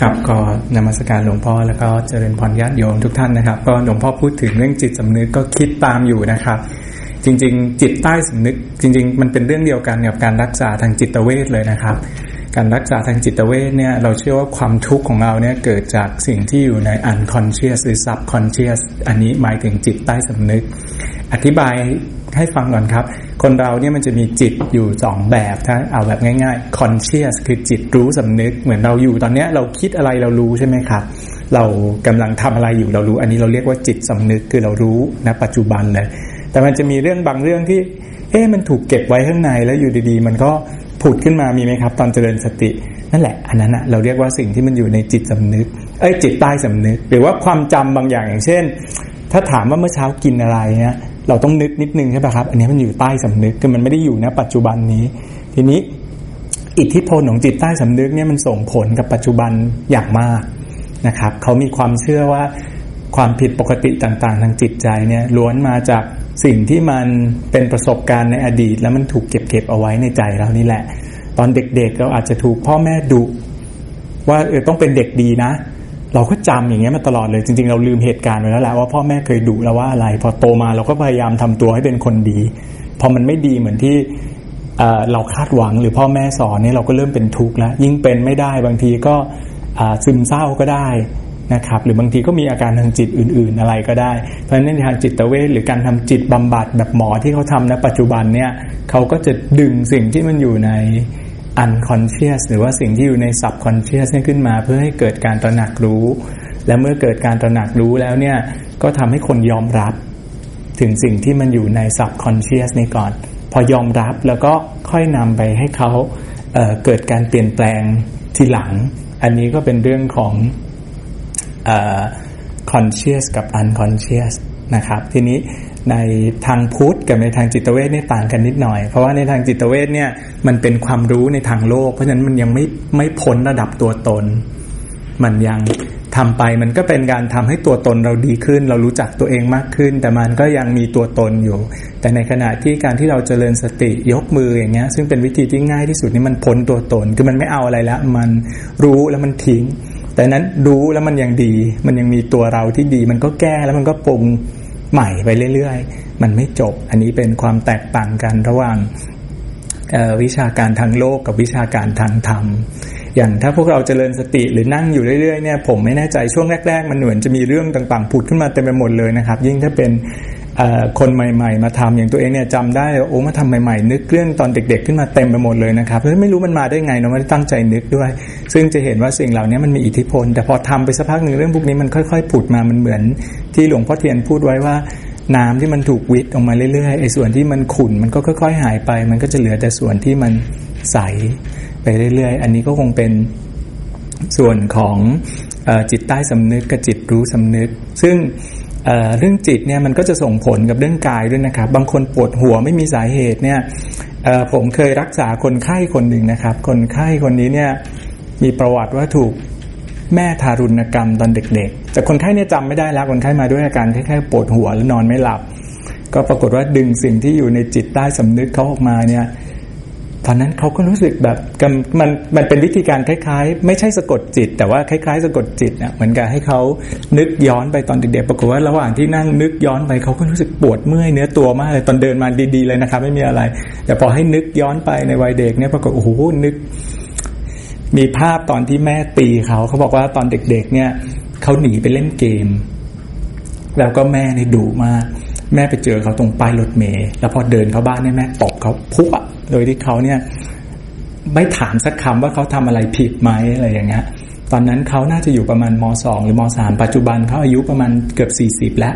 ครับก็นมัสการหลวงพ่อแล้วก็เจริญพรญาติโยมทุกท่านนะครับ ก็หลวงพ่อพูดถึงเรื่องจิตสำนึกก็คิดตามอยู่นะครับ จริง ๆ จิตใต้สำนึก จริง ๆ มันเป็นเรื่องเดียวกันกับการรักษาทางจิตเวชเลยนะครับ การรักษาทางจิตเวชเนี่ยเราเชื่อว่าความทุกข์ของเราเนี่ยเกิดจากสิ่งที่อยู่ใน unconscious หรือ subconscious อันนี้หมายถึงจิตใต้สำนึก อธิบายให้ฟังก่อนครับ คนเราเนี่ยมันจะมีจิตอยู่สองแบบถ้าเอาแบบง่ายๆ conscious คือจิตรู้สำนึก เหมือนเราอยู่ตอนนี้เราคิดอะไรเรารู้ใช่ไหมครับ เรากำลังทำอะไรอยู่เรารู้ อันนี้เราเรียกว่าจิตสำนึกคือเรารู้ณปัจจุบันเลยแต่มันจะมีเรื่องบางเรื่องที่เอ๊ะมันถูกเก็บไว้ข้างในแล้วอยู่ดีๆ มันก็ ผุดขึ้นมามีไหมครับ ตอนเจริญสติ นั่นแหละ อันนั้นอะเราเรียกว่าสิ่งที่มันอยู่ในจิตสำนึกเอ้ยจิตใต้สำนึก หรือว่าความจำบางอย่างอย่างเช่น ถ้าถามว่าเมื่อเช้ากินอะไรเนี่ยเราต้องนึกนิดนึงใช่ไหมครับ อันนี้มันอยู่ใต้สำนึกคือมันไม่ได้อยู่ในปัจจุบันนี้ ทีนี้อิทธิพลของจิตใต้สำนึกเนี่ยมันส่งผลกับปัจจุบันอย่างมากนะครับเขามีความเชื่อว่าความผิดปกติต่างๆ ทางจิตใจเนี่ยล้วนมาจาก สิ่งที่มันเป็นประสบการณ์ในอดีต แล้วมันถูกเก็บเก็บเอาไว้ในใจเรานี่แหละ ตอนเด็กๆเราอาจจะถูกพ่อแม่ดุว่าเออต้องเป็นเด็กดีนะ เราก็จำอย่างเงี้ยมาตลอดเลย จริงๆ เราลืมเหตุการณ์ไปแล้วแหละว่าพ่อแม่เคยดุเราว่าอะไร พอโตมาเราก็พยายามทำตัวให้เป็นคนดี พอมันไม่ดีเหมือนที่เราคาดหวังหรือพ่อแม่สอนเนี่ยเราก็เริ่มเป็นทุกข์แล้วยิ่งเป็นไม่ได้บางทีก็ซึมเศร้าก็ได้ นะครับ หรือบางทีก็มีอาการทางจิตอื่น ๆ อะไรก็ได้ เพราะฉะนั้นทางจิตเวชหรือการทำจิตบำบัดแบบหมอที่เขาทำณปัจจุบันเนี่ยเขาก็จะดึงสิ่งที่มันอยู่ใน unconscious หรือว่าสิ่งที่อยู่ใน subconscious นี่ขึ้นมา เพื่อให้เกิดการตระหนักรู้ และเมื่อเกิดการตระหนักรู้แล้วเนี่ยก็ทำให้คนยอมรับถึงสิ่งที่มันอยู่ใน subconscious นี่ก่อน พอยอมรับแล้วก็ค่อยนำไปให้เขาเเกิดการเปลี่ยนแปลงทีหลัง อันนี้ก็เป็นเรื่องของ conscious กับ unconscious นะครับ ทีนี้ในทางพุทธกับในทางจิตเวชนี่ยต่างกันนิดหน่อย เพราะว่าในทางจิตเวชเนี่ยมันเป็นความรู้ในทางโลก เพราะฉะนั้นมันยังไม่ไม่พ้นระดับตัวตน มันยังทำไปมันก็เป็นการทำให้ตัวตนเราดีขึ้น เรารู้จักตัวเองมากขึ้น แต่มันก็ยังมีตัวตนอยู่ แต่ในขณะที่การที่เราเจริญสติยกมืออย่างเงี้ยซึ่งเป็นวิธีที่ง่ายที่สุดนี่มันพ้นตัวตน คือมันไม่เอาอะไรแล้ว มันรู้แล้วมันทิ้ง แต่นั้นรู้แล้วมันยังดี มันยังมีตัวเราที่ดี มันก็แก้แล้วมันก็ปรุงใหม่ไปเรื่อยๆ มันไม่จบ อันนี้เป็นความแตกต่างกันระหว่างวิชาการทางโลกกับวิชาการทางธรรม อย่างถ้าพวกเราเจริญสติหรือนั่งอยู่เรื่อยๆเนี่ยผมไม่แน่ใจช่วงแรก ๆ มันเหมือนจะมีเรื่องต่างๆผุดขึ้นมาเต็มไปหมดเลยนะครับ ยิ่งถ้าเป็น คนใหม่ ๆ มาทำอย่างตัวเองเนี่ยจำได้โอ้มาทำใหม่ๆ นึกเรื่องตอนเด็ก ๆ ขึ้นมาเต็มไปหมดเลยนะครับแล้วไม่รู้มันมาได้ไงเนาะไม่ได้ตั้งใจนึกด้วย ซึ่งจะเห็นว่าสิ่งเหล่านี้มันมีอิทธิพล แต่พอทำไปสักพักหนึ่งเรื่องพวกนี้มันค่อยๆผุดมามันเหมือน ที่หลวงพ่อเทียนพูดไว้ว่าน้ำที่มันถูกวิทออกมาเรื่อยๆไอ้ส่วนที่มันขุ่นมันก็ค่อย ๆ หายไป มันก็จะเหลือแต่ส่วนที่มันใสไปเรื่อยๆ อันนี้ก็คงเป็นส่วนของอจิตใต้สำนึกกับจิตรู้สำนึก ซึ่ง เรื่องจิตเนี่ยมันก็จะส่งผลกับเรื่องกายด้วยนะครับ บางคนปวดหัวไม่มีสาเหตุเนี่ยผมเคยรักษาคนไข้คนหนึ่งนะครับ คนไข้คนนี้เนี่ยมีประวัติว่าถูกแม่ทารุณกรรมตอนเด็กๆ แต่คนไข้เนี่ยจำไม่ได้แล้วคนไข้มาด้วยอาการแค่ปวดหัวแล้วนอนไม่หลับ ก็ปรากฏว่าดึงสิ่งที่อยู่ในจิตใต้สำนึกเขาออกมาเนี่ย ตอนนั้นเขาก็รู้สึกแบบมันมันเป็นวิธีการคล้าย ๆ ไม่ใช่สะกดจิต แต่ว่าคล้าย ๆ สะกดจิตเนี่ยเหมือนกับให้เขานึกย้อนไปตอนเด็กๆปรากฏว่าระหว่างที่นั่งนึกย้อนไปเขาก็รู้สึกปวดเมื่อยเนื้อตัวมากเลยตอนเดินมาดีๆเลยนะครับ ไม่มีอะไร แต่พอให้นึกย้อนไปในวัยเด็กเนี่ยปรากฏโอ้โหนึก มีภาพตอนที่แม่ตีเขาเขาบอกว่าตอนเด็ก ๆ เนี่ยเขาหนีไปเล่นเกม แล้วก็แม่ในดุมาก แม่ไปเจอเขาตรงป้ายรถเมล์แล้วพอเดินเข้าบ้านเนี่ยแม่ตบเขาพุกโดยที่เขาเนี่ยไม่ถามสักคำว่าเขาทำอะไรผิดไหมอะไรอย่างเงี้ย ตอนนั้นเขาน่าจะอยู่ประมาณมสองหรือมสามปัจจุบันเขาอายุประมาณเกือบสี่สิบแล้ว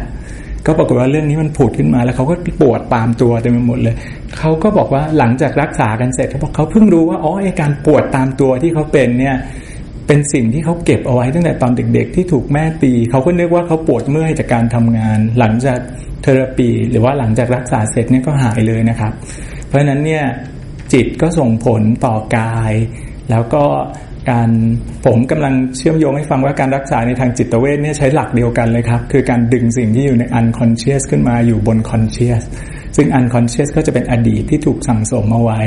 ก็ปรากฏว่าเรื่องนี้มันผุดขึ้นมา แล้วเขาก็ปวดตามตัวเต็มไปหมดเลยเขาก็บอกว่าหลังจากรักษากันเสร็จเขาบอกเขาเพิ่งรู้ว่าอ๋อไอการปวดตามตัวที่เขาเป็นเนี่ย เป็นสิ่งที่เขาเก็บเอาไว้ตั้งแต่ตอนเด็ก ๆ ที่ถูกแม่ตี เขาก็นึกว่าเขาปวดเมื่อยจากการทำงาน หลังจากเทอราปี หรือว่าหลังจากรักษาเสร็จเนี่ยก็หายเลยนะครับ เพราะฉะนั้นเนี่ยจิตก็ส่งผลต่อกาย แล้วก็การผมกำลังเชื่อมโยงให้ฟังว่าการรักษาในทางจิตเวชเนี่ยใช้หลักเดียวกันเลยครับ คือการดึงสิ่งที่อยู่ใน unconscious ขึ้นมาอยู่บน conscious ซึ่ง unconscious ก็จะเป็นอดีตที่ถูกสั่งสมมาไว้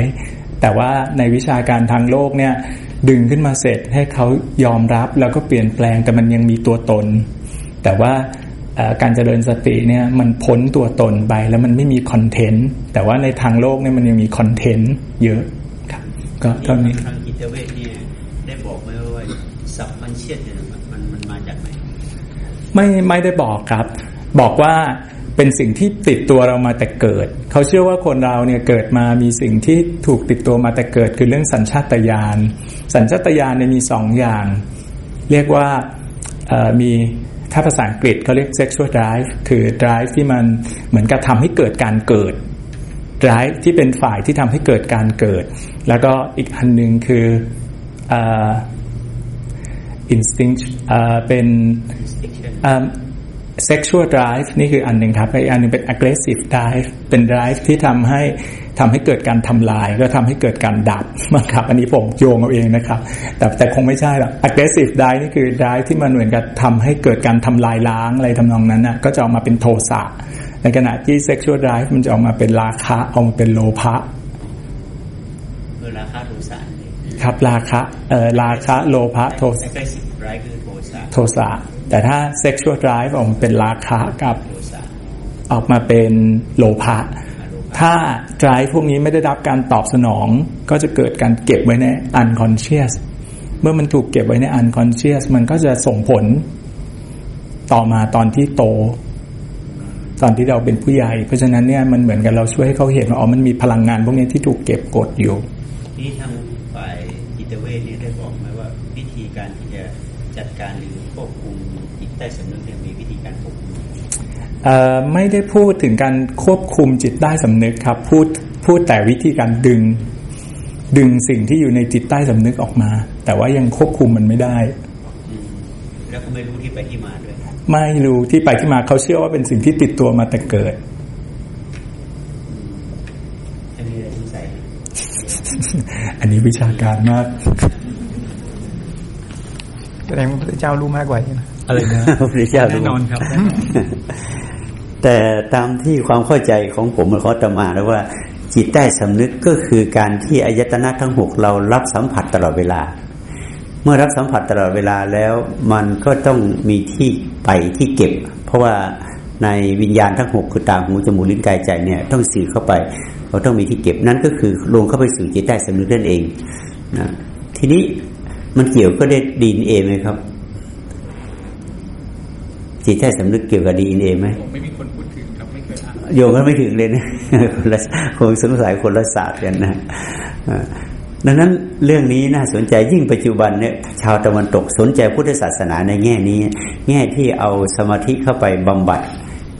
แต่ว่าในวิชาการทางโลกเนี่ย ดึงขึ้นมาเสร็จให้เขายอมรับแล้วก็เปลี่ยนแปลงแต่มันยังมีตัวตน แต่ว่าการเจริญสติเนี่ยมันพ้นตัวตนไปแล้วมันไม่มีคอนเทนต์แต่ว่าในทางโลกเนี่ยมันยังมีคอนเทนต์เยอะครับ ก็เท่านี้
ทางจิตเวชเนี่ยสับมันเชียดเนี่ยมันมันมาจากไหนไม่
ไม่ได้บอกครับ บอกว่า เป็นสิ่งที่ติดตัวเรามาแต่เกิด เขาเชื่อว่าคนเราเนี่ยเกิดมามีสิ่งที่ถูกติดตัวมาแต่เกิด คือเรื่องสัญชาตญาณ สัญชาตญาณเนี่ยมีสองอย่าง เรียกว่ามีถ้าภาษาอังกฤษเขาเรียก sexual drive คือ drive ที่มันเหมือนกับทำให้เกิดการเกิด drive ที่เป็นฝ่ายที่ทำให้เกิดการเกิด แล้วก็อีกอันหนึ่งคือ instinct เป็น sexual drive นี่คืออันหนึ่งครับอีกอันหนึ่งเป็น aggressive drive เป็น drive ที่ทำให้ทำให้เกิดการทำลายก็ทำให้เกิดการดับมั้งครับ อันนี้ผมโยงเอาเองนะครับ แต่แต่คงไม่ใช่หรอก aggressive drive นี่คือ drive ที่มันเหมือนกับทำให้เกิดการทำลายล้างอะไรทำนองนั้นนะก็จะออกมาเป็นโทสะในขณะที่ sexual drive มันจะออกมาเป็นราคะออกมาเป็นโลภะ
ราคะโทสะ
ครับราคะเอ่อราคะโลภะโทสะโทสะ แต่ถ้า sexual drive ออกมาเป็นราคะกับออกมาเป็นโลภะถ้า drive พวกนี้ไม่ได้รับการตอบสนอง ก็จะเกิดการเก็บไว้ใน unconscious เมื่อมันถูกเก็บไว้ใน unconscious มันก็จะส่งผลต่อมาตอนที่โต ตอนที่เราเป็นผู้ใหญ่ เพราะฉะนั้นเนี่ยมันเหมือนกับเราช่วยให้เขาเห็นว่าอ๋อมันมีพลังงานพวกนี้ที่ถูกเก็บกดอยู่
นี่ทางฝ่ายจิตเวชนี่ได้บอกไหมว่า วิธีการที่จะจัดการหรือควบคุมจิต ใต้สำนึกเนี่ยมีวิธีการควบคุม
เอ่อไม่ได้พูดถึงการควบคุมจิตใต้สำนึกครับ พูดพูดแต่วิธีการดึง ดึงสิ่งที่อยู่ในจิตใต้สำนึกออกมา แต่ว่ายังควบคุมมันไม่ได้
อืมแล้วก็ไม่รู้ที่ไปที่มาด้วย
ไม่รู้ที่ไปที่มาเขาเชื่อว่าเป็นสิ่งที่ติดตัวมาแต่เกิด
จะมีอะไรสงสัย
อันนี้วิชาการมาก
แสดงว่าพระเจ้ารู้มากกว่าใช่ไหม
อะไรนะ
พระพุทธเจ้ารู้
แน่นอนครับ
แต่ตามที่ความเข้าใจของผมมันเขาจะมาแล้วว่า จิตใต้สำนึกก็คือการที่อายตนะทั้งหกเรารับสัมผัสตลอดเวลา เมื่อรับสัมผัสตลอดเวลาแล้วมันก็ต้องมีที่ไปที่เก็บ เพราะว่าในวิญญาณทั้งหกคือตาหูจมูกลิ้นกายใจเนี่ยต้องสื่อเข้าไปเราต้องมีที่เก็บนั่นก็คือลงเข้าไปสู่จิตใต้สำนึกนั่นเองนะทีนี้ มันเกี่ยวก็ได้ดีเอไหมครับ จิตใต้สำนึกเกี่ยวกับดีเอไหม
ไม่มีคนพูดถึงครับไม่เคยอ่าน
โยงก็ไม่ถึงเลยนะคนละคงสงสัยคนละศาสตร์กันนะอ่าดังนั้นเรื่องนี้น่าสนใจยิ่งปัจจุบันเนี่ยชาวตะวันตกสนใจพุทธศาสนาในแง่นี้ แง่ที่เอาสมาธิเข้าไปบำบัด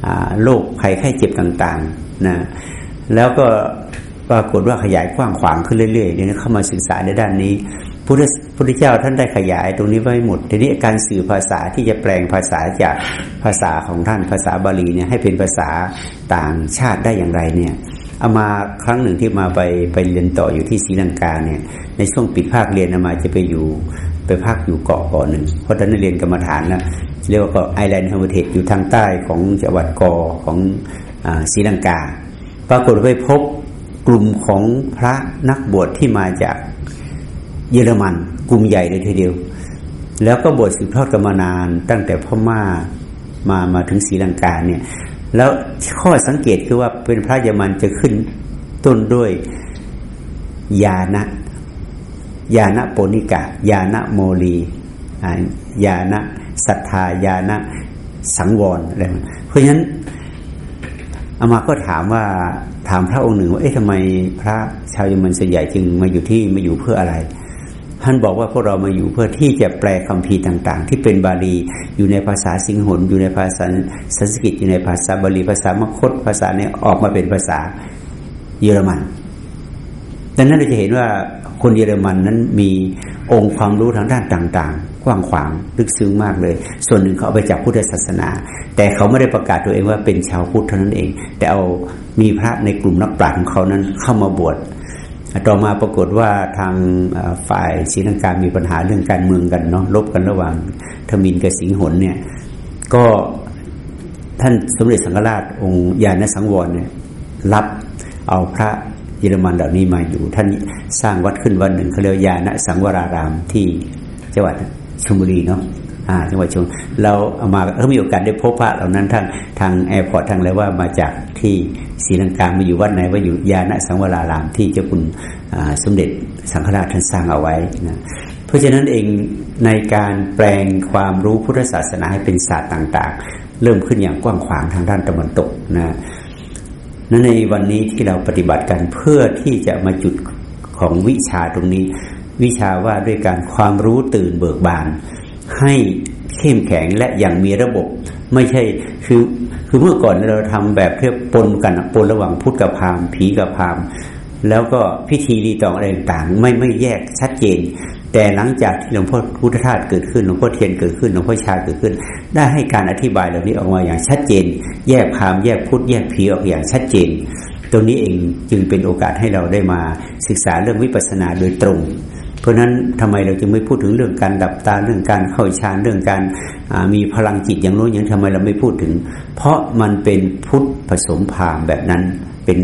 อ่าโรคภัยไข้เจ็บต่างๆนะแล้วก็ปรากฏว่าขยายกว้างขวางขึ้นเรื่อยๆเดี๋ยวนี้เข้ามาศึกษาในด้านนี้ พุทธพุทธเจ้าท่านได้ขยายตรงนี้ไว้หมด ทีนี้การสื่อภาษาที่จะแปลงภาษาจากภาษาของท่านภาษาบาลีเนี่ยให้เป็นภาษาต่างชาติได้อย่างไรเนี่ยเอามาครั้งหนึ่งที่มาไปไปเรียนต่ออยู่ที่ศรีลังกาเนี่ยในช่วงปิดภาคเรียนเอามาจะไปอยู่ไปพักอยู่เกาะเกาะหนึ่งเพราะตอนนั้นเรียนกรรมฐานนะเรียกว่าเกาะ Island Hermitage อยู่ทางใต้ของจังหวัดกอลล์ของศรีลังกา ปรากฏว่าไปพบกลุ่มของพระนักบวชที่มาจาก เยอรมันกลุ่มใหญ่เลยทีเดียว แล้วก็บวชสืบทอดกันมานาน ตั้งแต่พ่อม่ามามาถึงศรีลังกาเนี่ย แล้วข้อสังเกตคือว่าเป็นพระเยอรมันจะขึ้นต้นด้วยยานะยานะโปนิกะยานะโมลียานะศรัทธายานะสังวรอะไรเพราะฉะนั้นอามาก็ถามว่าถามพระองค์หนึ่งว่าเอ๊ะทำไมพระชาวเยอรมันส่วนใหญ่จึงมาอยู่ที่มาอยู่เพื่ออะไร ท่านบอกว่าพวกเรามาอยู่เพื่อที่จะแปลคำพีต่าง ๆ ที่เป็นบาลีอยู่ในภาษาสิงหนอยู่ในภาษาสันสกฤตอยู่ในภาษาบาลีภาษามคตภาษาเนี่ยออกมาเป็นภาษาเยอรมันดังนั้นเราจะเห็นว่าคนเยอรมันนั้นมีองค์ความรู้ทางด้านต่าง ๆ กว้างขวางลึกซึ้งมากเลย ส่วนหนึ่งเขาเอาไปจากพุทธศาสนา แต่เขาไม่ได้ประกาศตัวเองว่าเป็นชาวพุทธเท่านั้นเอง แต่เอามีพระในกลุ่มนักปราชญ์ของเขานั้นเข้ามาบวช ต่อมาปรากฏว่าทางฝ่ายศรีลังกามีปัญหาเรื่องการเมืองกันเนาะลบกันระหว่างทมินกับสิงหนเนี่ย ก็ท่านสมเด็จสังฆราชองค์ญาณสังวรเนี่ยรับเอาพระเยอรมันเหล่านี้มาอยู่ ท่านสร้างวัดขึ้นวัดหนึ่งเขาเรียกญาณสังวรารามที่จังหวัดชลบุรีเนาะ อ่าจังหวัดชลเราเอามาก็มีโอกาสได้พบพระเหล่านั้นทั้งทางแอร์พอร์ตทางอะไรว่ามาจากที่ศรีลังกามาอยู่วัดไหนว่าอยู่ยาณสังวรารามที่เจ้าคุณสมเด็จสังฆราชท่านสร้างเอาไว้นะเพราะฉะนั้นเองในการแปลงความรู้พุทธศาสนาให้เป็นศาสตร์ต่างๆ เริ่มขึ้นอย่างกว้างขวางทางด้านตะวันตกนะนั้นในวันนี้ที่เราปฏิบัติกันเพื่อที่จะมาจุดของวิชาตรงนี้ วิชาว่าด้วยการความรู้ตื่นเบิกบาน ให้เข้มแข็งและอย่างมีระบบ ไม่ใช่คือคือเมื่อก่อนเราทำแบบเพื่อปนกันปนระหว่างพุทธกับพราหมณ์ผีกับพราหมณ์แล้วก็พิธีรีตองอะไรต่างๆไม่ไม่แยกชัดเจน แต่หลังจากที่หลวงพ่อพุทธทาสเกิดขึ้นหลวงพ่อเทียนเกิดขึ้นหลวงพ่อชาเกิดขึ้น ได้ให้การอธิบายเหล่านี้ออกมาอย่างชัดเจน แยกพามแยกพุทธแยกผีออกอย่างชัดเจน ตรงนี้เองจึงเป็นโอกาสให้เราได้มาศึกษาเรื่องวิปัสสนาโดยตรง ราะนั้นทำไมเราจึงไม่พูดถึงเรื่องการดับตาเรื่องการเข้าฌานเรื่องการมีพลังจิตอย่างโน้นอย่างทำไมเราไม่พูดถึง เพราะมันเป็นพุทธผสมพรามแบบนั้นเป็น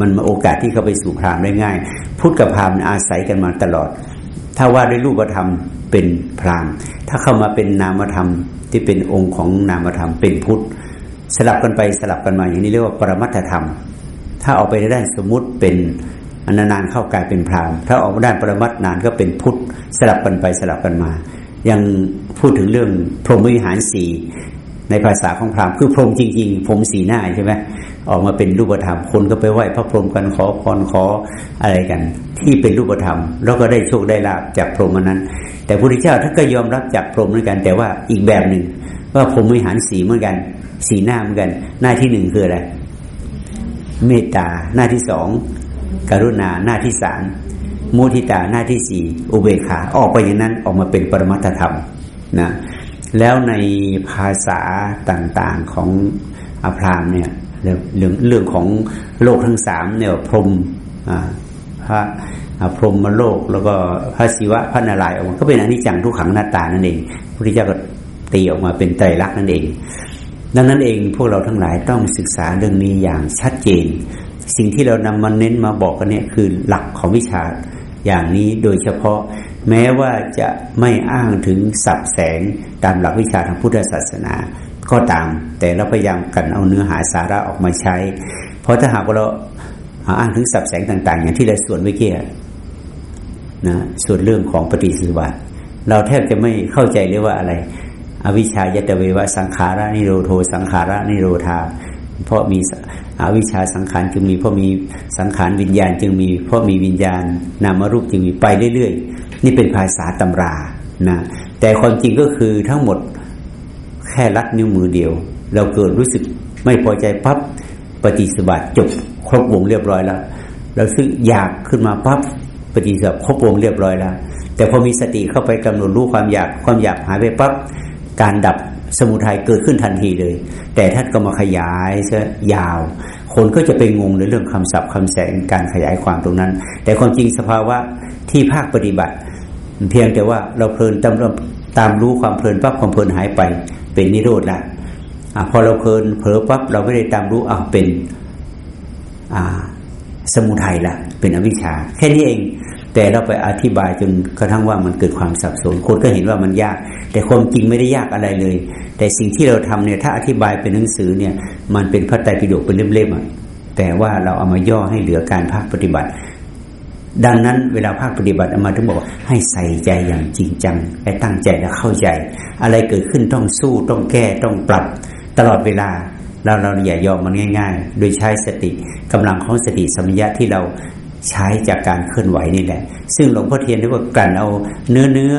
มันมาโอกาสที่เขาไปสู่พรามได้ง่าย พุทธกับพรามอาศัยกันมาตลอด ถ้าว่าด้วยรูปธรรมเป็นพรามถ้าเข้ามาเป็นนามธรรมที่เป็นองค์ของนามธรรมเป็นพุทธ สลับกันไปสลับกันมาอย่างนี้เรียกว่าปรมัตถธรรม ถ้าออกไปในด้านสมมุติเป็น นานๆเข้ากลายเป็นพราหมณ์ถ้าออกมาด้านปรมัตถ์นานก็เป็นพุทธสลับกันไปสลับกันมา ยังพูดถึงเรื่องพรหมวิหารสีในภาษาของพราหมณ์คือพรหมจริงๆพรหมสีหน้าใช่ไหมออกมาเป็นรูปธรรมคนก็ไปไหว้พระพรหมกันขอพรขออะไรกัน ที่เป็นรูปธรรม แล้วก็ได้โชคได้ลาบจากพรหมนั้น แต่พระพุทธเจ้าท่านก็ยอมรับจากพรหมเหมือนกัน แต่ว่าอีกแบบหนึ่งว่าพรหมวิหารสีเหมือนกัน สีหน้าเหมือนกัน หน้าที่หนึ่งคืออะไรเมตตาหน้าที่สอง กรุณาหน้าที่สามมุทิตาหน้าที่สี่อุเบกขาออกไปอย่างนั้นออกมาเป็นปรมัตธรรมนะแล้วในภาษาต่างๆของอภรามเนี่ยเรื่องเรื่องของโลกทั้งสามเนี่ยพรมพระพรหมโลกแล้วก็พระศิวะพระนารายณ์ออกมาก็เป็นอนิจจังทุกขังหน้าตานั่นเองพระพุทธเจ้าก็ตีออกมาเป็นไตรลักษณ์นั่นเอง ดังนั้นเองพวกเราทั้งหลายต้องศึกษาเรื่องนี้อย่างชัดเจน สิ่งที่เรานำมาเน้นมาบอกกันเนี่ยคือหลักของวิชาอย่างนี้โดยเฉพาะแม้ว่าจะไม่อ้างถึงสับแสงตามหลักวิชาทางพุทธศาสนาก็ตาม แต่เราพยายามกันเอาเนื้อหาสาระออกมาใช้ เพราะถ้าหากว่าเราอ้างถึงสับแสงต่าง ๆ อย่างที่เราส่วนเมื่อกี้นะส่วนเรื่องของปฏิสุบัติเราแทบจะไม่เข้าใจเลยว่าอะไร อวิชชายตเววะสังขาระนิโรโทสังขาระนิโรธา เพราะมีอวิชชาสังขารจึงมีเพราะมีสังขารวิญญาณ จึงมีเพราะมีวิญญาณ นามรูปจึงมีไปเรื่อยๆ นี่เป็นภาษาตำรานะแต่ความจริงก็คือทั้งหมดแค่ลัดนิ้วมือเดียว เราเกิดรู้สึกไม่พอใจปั๊บปฏิสบัติจบครบวงเรียบร้อยแล้วเราซึ่งอยากขึ้นมาปั๊บปฏิสบัติครบวงเรียบร้อยแล้ว แต่พอมีสติเข้าไปกำหนดรู้ความอยากความอยากหายไปปั๊บการดับ สมุทัยเกิดขึ้นทันทีเลย แต่ท่านก็มาขยายซะยาว คนก็จะไปงงในเรื่องคำศัพท์คำแสงการขยายความตรงนั้น แต่ความจริงสภาวะที่ภาคปฏิบัติ เพียงแต่ว่าเราเพลินตามตามรู้ความเพลินปั๊บความเพลินหายไปเป็นนิโรธละอะพอเราเพลินเผลอปั๊บเราไม่ได้ตามรู้อ่าเป็นอ่าสมุทัยละเป็นอวิชชาแค่นี้เอง แต่เราไปอธิบายจนกระทั่งว่ามันเกิดความสับสน คนก็เห็นว่ามันยาก แต่ความจริงไม่ได้ยากอะไรเลย แต่สิ่งที่เราทำเนี่ยถ้าอธิบายเป็นหนังสือเนี่ยมันเป็นพระไตรปิฎกเป็นเล่มๆอะแต่ว่าเราเอามาย่อให้เหลือการภาคปฏิบัติ ดังนั้นเวลาภาคปฏิบัติเอามาถึงบอกว่าให้ใส่ใจอย่างจริงจังให้ตั้งใจและเข้าใจ อะไรเกิดขึ้นต้องสู้ต้องแก้ต้องปรับ ตลอดเวลาเราเราอย่ายอมมันง่าย ๆ โดยใช้สติกำลังของสติสัมยาที่เรา ใช้จากการเคลื่อนไหวนี่แหละ ซึ่งหลวงพ่อเทียนเรียกว่ากันเอาเนื้อเนื้อ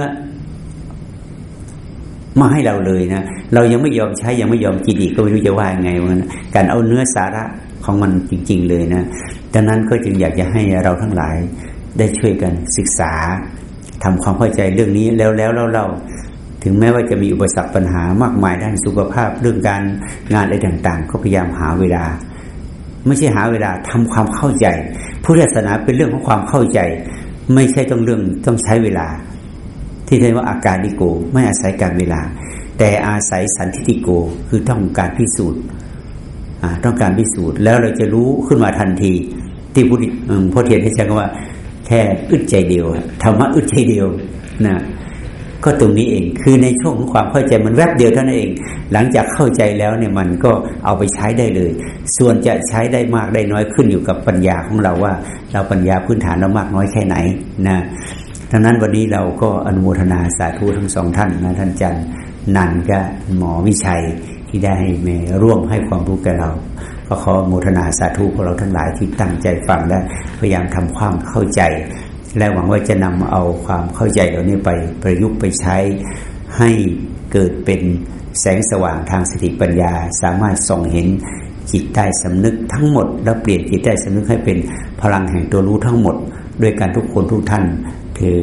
มาให้เราเลยนะเรายังไม่ยอมใช้ยังไม่ยอมกินอีกก็ไม่รู้จะว่ายังไงมันการเอาเนื้อสาระของมันจริง ๆ เลยนะดังนั้นก็จึงอยากจะให้เราทั้งหลายได้ช่วยกันศึกษาทำความเข้าใจเรื่องนี้แล้วแล้วเราเราถึงแม้ว่าจะมีอุปสรรคปัญหามากมายด้านสุขภาพเรื่องการงานอะไรต่าง ๆ ก็พยายามหาเวลา ไม่ใช่หาเวลาทำความเข้าใจพุทธศาสนาเป็นเรื่องของความเข้าใจ ไม่ใช่ต้องเรื่องต้องใช้เวลา ที่เรียกว่าอาการดิโกไม่อาศัยการเวลา แต่อาศัยสันทิติโกคือต้องการพิสูจน์ต้องการพิสูจน์แล้วเราจะรู้ขึ้นมาทันที ที่พุทธพ่อเทียนให้ใช้คำว่าแค่อึดใจเดียวธรรมะอึดใจเดียวนะ ก็ตรงนี้เอง คือในช่วงของความเข้าใจมันแวบเดียวเท่านั้นเอง หลังจากเข้าใจแล้วเนี่ยมันก็เอาไปใช้ได้เลย ส่วนจะใช้ได้มากได้น้อยขึ้นอยู่กับปัญญาของเราว่า เราปัญญาพื้นฐานเรามากน้อยแค่ไหนนะดังนั้นวันนี้เราก็อนุโมทนาสาธุทั้งสองท่านนะท่านจันนันก็หมอวิชัยที่ได้มาร่วมให้ความรู้แก่เราก็ขอโมทนาสาธุพวกเราทั้งหลายที่ตั้งใจฟังและพยายามทำความเข้าใจ และหวังว่าจะนำเอาความเข้าใจเหล่านี้ไปประยุกต์ไปใช้ให้เกิดเป็นแสงสว่างทางสติปัญญา สามารถส่องเห็นจิตใต้สำนึกทั้งหมด และเปลี่ยนจิตใต้สำนึกให้เป็นพลังแห่งตัวรู้ทั้งหมด ด้วยการทุกคนทุกท่านคือ